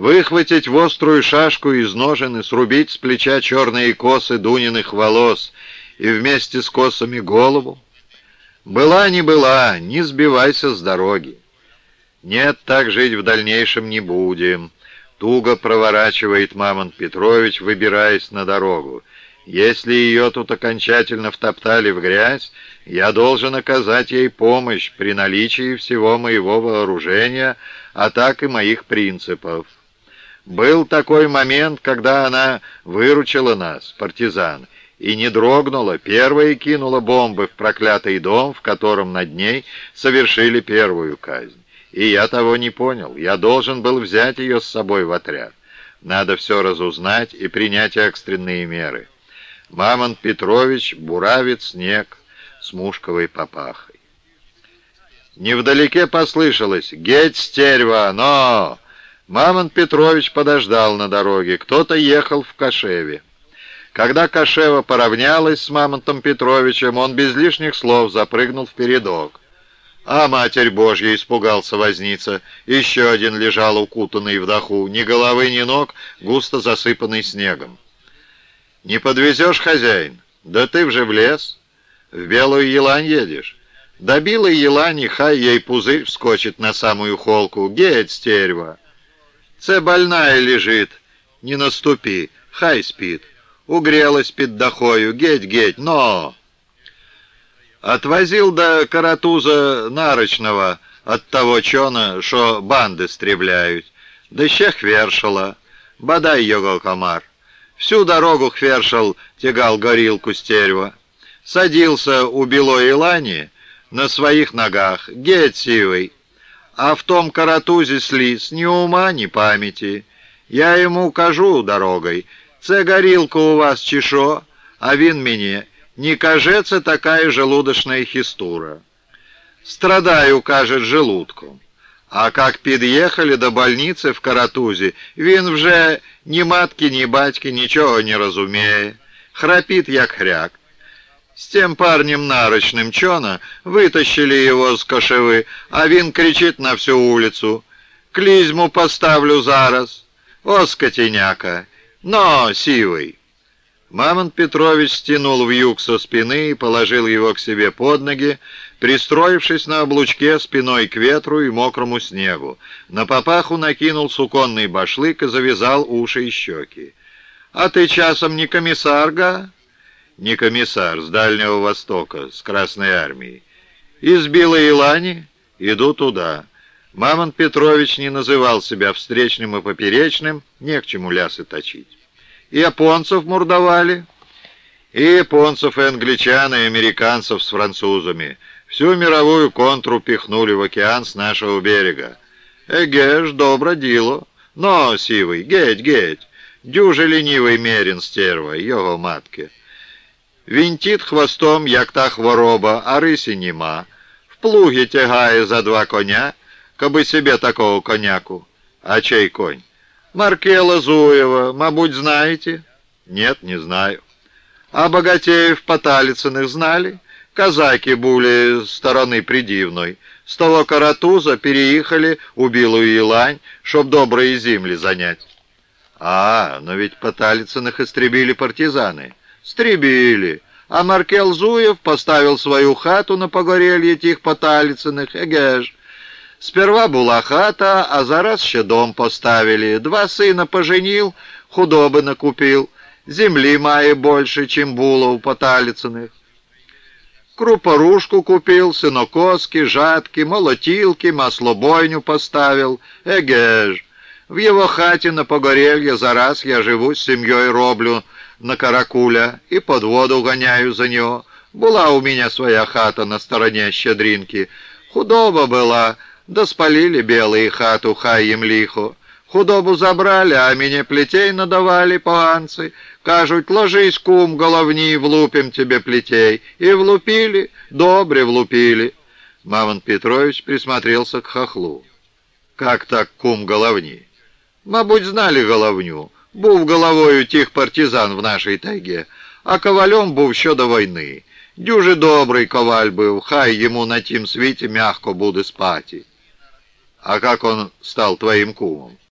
выхватить в острую шашку из ножен и срубить с плеча черные косы Дуниных волос и вместе с косами голову? Была не была, не сбивайся с дороги. Нет, так жить в дальнейшем не будем. Туго проворачивает Мамонт Петрович, выбираясь на дорогу. Если ее тут окончательно втоптали в грязь, я должен оказать ей помощь при наличии всего моего вооружения, а так и моих принципов. Был такой момент, когда она выручила нас, партизан, и не дрогнула, первая кинула бомбы в проклятый дом, в котором над ней совершили первую казнь. И я того не понял. Я должен был взять ее с собой в отряд. Надо все разузнать и принять экстренные меры. Мамонт Петрович буравит снег с мушковой папахой. Невдалеке послышалось «Геть, стерва, но...» Мамонт Петрович подождал на дороге. Кто-то ехал в Кашеве. Когда Кашева поравнялась с Мамонтом Петровичем, он без лишних слов запрыгнул в передок. «А, Матерь Божья!» — испугался возница. Еще один лежал укутанный в даху, ни головы, ни ног, густо засыпанный снегом. «Не подвезешь, хозяин? Да ты вже в лес. В белую елань едешь. До белой елани хай ей пузырь вскочит на самую холку. Геть, стерва!» «Це больная лежит. Не наступи, хай спит. Угрелась під дахою. Геть, геть, но...» Отвозил до Каратуза Нарочного от того чона, що банди стрібляють. Да ще хвершала. Бадай його комар. Всю дорогу хвершал тягал горилку стерва. Садился у белой лани на своих ногах, геть сивый А в том каратузе слиз ни ума, ни памяти. Я ему укажу дорогой. Це горилка у вас чешо, а він мені не кажется такая желудочная хистура. Страдаю, кажет, желудком. А как під'їхали до больницы в Каратузі, він вже ні матки, ні батьки нічого не разумеє. Храпит, як хряк. С тем парнем нарочным Чона вытащили его с кошевы, а він кричит на всю улицу. «Клизму поставлю зараз! О, скотиняка! Но, сивый!» Мамонт Петрович стянул вьюг со спины и положил его к себе под ноги, пристроившись на облучке спиной к ветру и мокрому снегу. На папаху накинул суконный башлык и завязал уши и щеки. «А ты часом не комиссар, га?» «Не комиссар, с Дальнего Востока, с Красной Армии. Из Белой Илани? Иду туда». Мамонт Петрович не называл себя встречным и поперечным, не к чему лясы точить японцев мордовали, и японцев, и англичан, и американцев с французами. Всю мировую контру пихнули в океан с нашего берега. Эге ж, добро діло. Но, сивый, геть, геть, дюже лінивий мерін стерва, його матки. Вінтить хвостом, як та хвороба, а рисі нема. В плугі тягає за два коня, коби себе такого коняку. А чей конь? Маркела Зуева, мабуть, знаете? Нет, не знаю. А Богатеев Поталицыных знали? Казаки были стороны придивной. С того Каратуза переехали у Билую Елань, чтоб добрые земли занять. А, но ведь Поталицыных истребили партизаны. Стребили. А Маркел Зуев поставил свою хату на погорелье тих Поталицыных. Эгеж. Сперва була хата, а зараз ще дом поставили. Два сина поженил, худоби накупил. Землі має більше, чим було у Поталіциних. Крупорушку купил, синокоски, жатки, молотилки, маслобойню поставил. Эге ж, в его хате на погорелье за раз я живу с семьей роблю на каракуля и под воду гоняю за него. Была у меня своя хата на стороне Щедринки. Худоба была, да спалили белые хату, хай їм лихо. Худобу забрали, а мені плетей надавали поганцы. Кажуть, ложись, кум, головни, влупим тебе плетей. И влупили, добре влупили. Мамонт Петрович присмотрелся к хохлу. Как так, кум, головни? Мабуть, знали головню. Був головою тих партизан в нашій тайге, а ковалем був що до війни. Дюже добрий коваль був, хай йому на тім світі мягко буде спати. А как он стал твоим кумом?